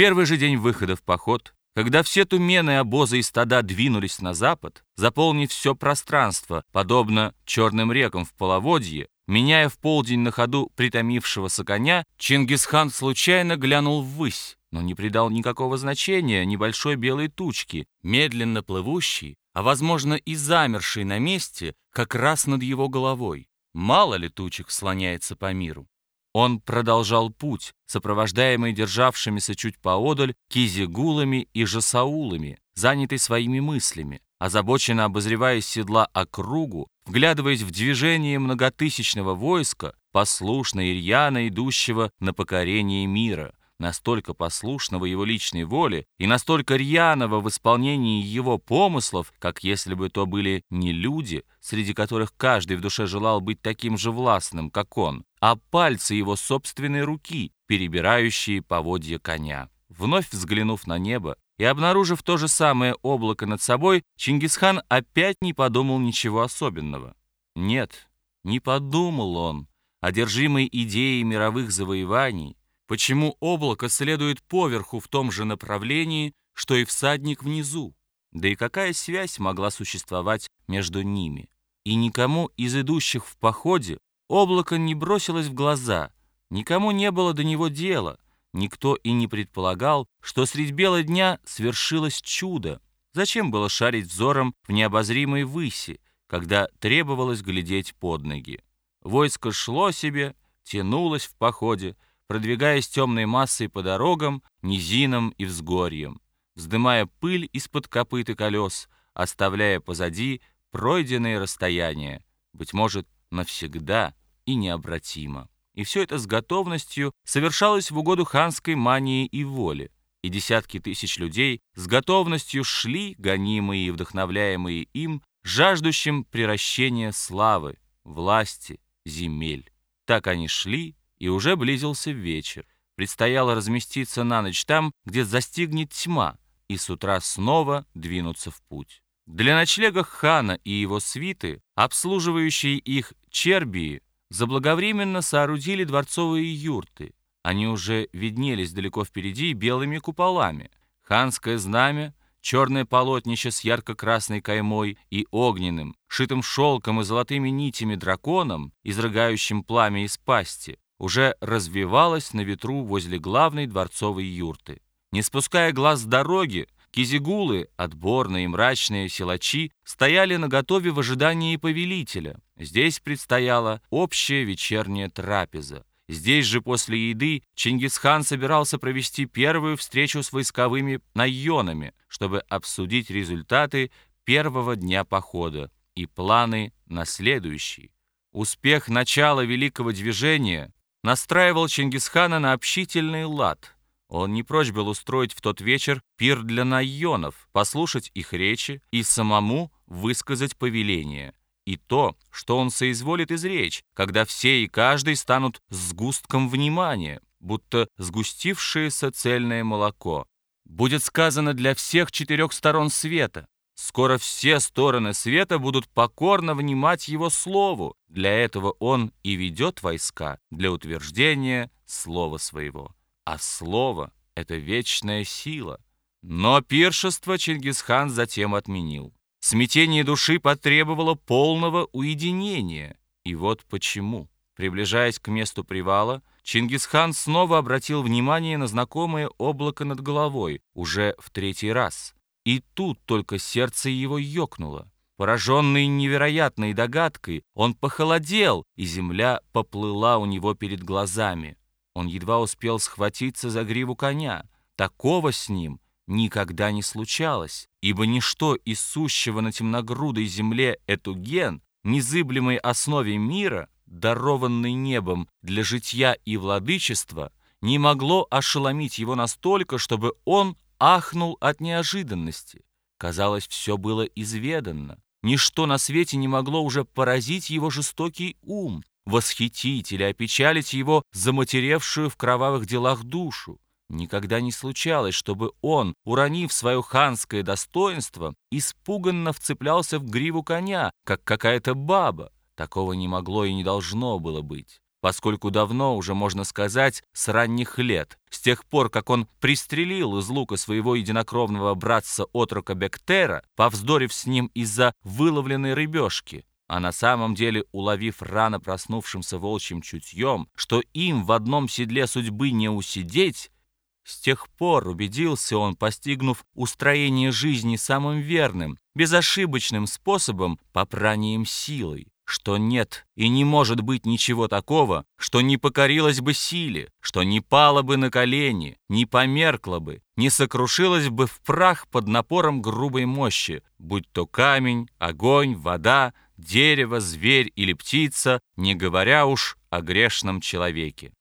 первый же день выхода в поход, когда все тумены, обозы и стада двинулись на запад, заполнив все пространство, подобно черным рекам в половодье, меняя в полдень на ходу притомившегося коня, Чингисхан случайно глянул ввысь, но не придал никакого значения небольшой белой тучке, медленно плывущей, а, возможно, и замершей на месте, как раз над его головой. Мало ли тучек слоняется по миру. Он продолжал путь, сопровождаемый державшимися чуть поодаль кизигулами и жасаулами, занятый своими мыслями, озабоченно обозревая седла округу, вглядываясь в движение многотысячного войска, послушно и рьяно идущего на покорение мира настолько послушного его личной воле и настолько рьяного в исполнении его помыслов, как если бы то были не люди, среди которых каждый в душе желал быть таким же властным, как он, а пальцы его собственной руки, перебирающие поводья коня. Вновь взглянув на небо и обнаружив то же самое облако над собой, Чингисхан опять не подумал ничего особенного. Нет, не подумал он, одержимый идеей мировых завоеваний, Почему облако следует поверху в том же направлении, что и всадник внизу? Да и какая связь могла существовать между ними? И никому из идущих в походе облако не бросилось в глаза, никому не было до него дела, никто и не предполагал, что средь бела дня свершилось чудо. Зачем было шарить взором в необозримой выси, когда требовалось глядеть под ноги? Войско шло себе, тянулось в походе, продвигаясь темной массой по дорогам, низинам и взгорьям, вздымая пыль из-под копыт и колес, оставляя позади пройденные расстояния, быть может, навсегда и необратимо. И все это с готовностью совершалось в угоду ханской мании и воли. И десятки тысяч людей с готовностью шли, гонимые и вдохновляемые им, жаждущим приращения славы, власти, земель. Так они шли, и уже близился вечер. Предстояло разместиться на ночь там, где застигнет тьма, и с утра снова двинуться в путь. Для ночлега хана и его свиты, обслуживающие их чербии, заблаговременно соорудили дворцовые юрты. Они уже виднелись далеко впереди белыми куполами. Ханское знамя, черное полотнище с ярко-красной каймой и огненным, шитым шелком и золотыми нитями драконом, изрыгающим пламя из пасти, уже развивалась на ветру возле главной дворцовой юрты. Не спуская глаз с дороги, кизигулы, отборные и мрачные силачи, стояли наготове в ожидании повелителя. Здесь предстояла общая вечерняя трапеза. Здесь же после еды Чингисхан собирался провести первую встречу с войсковыми найонами, чтобы обсудить результаты первого дня похода и планы на следующий. Успех начала великого движения настраивал Чингисхана на общительный лад. Он не прочь был устроить в тот вечер пир для найонов, послушать их речи и самому высказать повеление. И то, что он соизволит изречь, когда все и каждый станут сгустком внимания, будто сгустившееся цельное молоко. Будет сказано для всех четырех сторон света, Скоро все стороны света будут покорно внимать его слову. Для этого он и ведет войска для утверждения слова своего. А слово — это вечная сила. Но пиршество Чингисхан затем отменил. Смятение души потребовало полного уединения. И вот почему. Приближаясь к месту привала, Чингисхан снова обратил внимание на знакомое облако над головой, уже в третий раз — и тут только сердце его ёкнуло. Пораженный невероятной догадкой, он похолодел, и земля поплыла у него перед глазами. Он едва успел схватиться за гриву коня. Такого с ним никогда не случалось, ибо ничто из сущего на темногрудой земле эту ген, незыблемой основе мира, дарованный небом для житья и владычества, не могло ошеломить его настолько, чтобы он ахнул от неожиданности. Казалось, все было изведанно. Ничто на свете не могло уже поразить его жестокий ум, восхитить или опечалить его заматеревшую в кровавых делах душу. Никогда не случалось, чтобы он, уронив свое ханское достоинство, испуганно вцеплялся в гриву коня, как какая-то баба. Такого не могло и не должно было быть. Поскольку давно, уже можно сказать, с ранних лет, с тех пор, как он пристрелил из лука своего единокровного братца-отрока Бектера, повздорив с ним из-за выловленной рыбешки, а на самом деле уловив рано проснувшимся волчьим чутьем, что им в одном седле судьбы не усидеть, с тех пор убедился он, постигнув устроение жизни самым верным, безошибочным способом попранием силой, что нет и не может быть ничего такого, что не покорилось бы силе, что не пало бы на колени, не померкло бы, не сокрушилось бы в прах под напором грубой мощи, будь то камень, огонь, вода, дерево, зверь или птица, не говоря уж о грешном человеке.